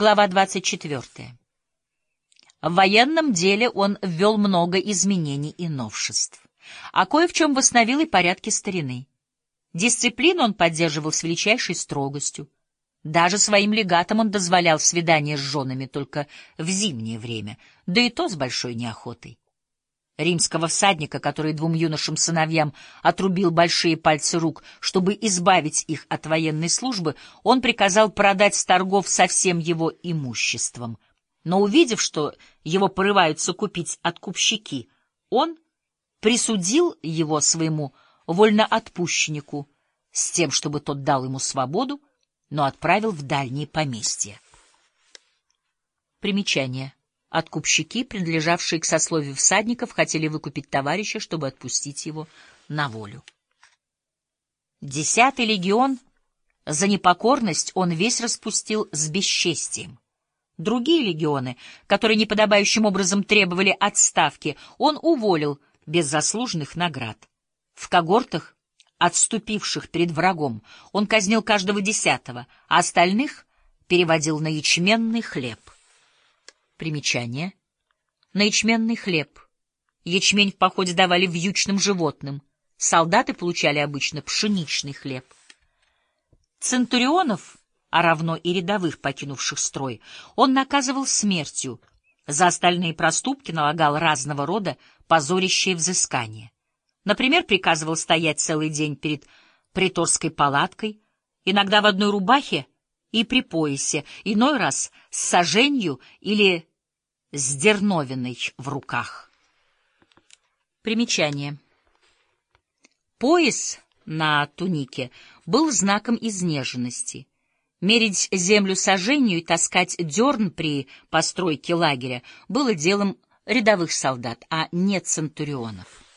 Глава 24. В военном деле он ввел много изменений и новшеств, а кое в чем восстановил и порядки старины. Дисциплину он поддерживал с величайшей строгостью. Даже своим легатам он дозволял свидания с женами только в зимнее время, да и то с большой неохотой. Римского всадника, который двум юношам сыновьям отрубил большие пальцы рук, чтобы избавить их от военной службы, он приказал продать с торгов со всем его имуществом. Но увидев, что его порываются купить откупщики, он присудил его своему вольноотпущеннику с тем, чтобы тот дал ему свободу, но отправил в дальние поместья. Примечание. Откупщики, принадлежавшие к сословию всадников, хотели выкупить товарища, чтобы отпустить его на волю. Десятый легион за непокорность он весь распустил с бесчестием. Другие легионы, которые неподобающим образом требовали отставки, он уволил без заслуженных наград. В когортах, отступивших перед врагом, он казнил каждого десятого, а остальных переводил на ячменный хлеб. Примечание. На ячменный хлеб. Ячмень в походе давали вьючным животным. Солдаты получали обычно пшеничный хлеб. Центурионов, а равно и рядовых, покинувших строй, он наказывал смертью, за остальные проступки налагал разного рода позорящее взыскание. Например, приказывал стоять целый день перед приторской палаткой, иногда в одной рубахе и при поясе, иной раз с саженью или с дерновиной в руках. Примечание. Пояс на тунике был знаком изнеженности. Мерить землю сожению и таскать дерн при постройке лагеря было делом рядовых солдат, а не центурионов.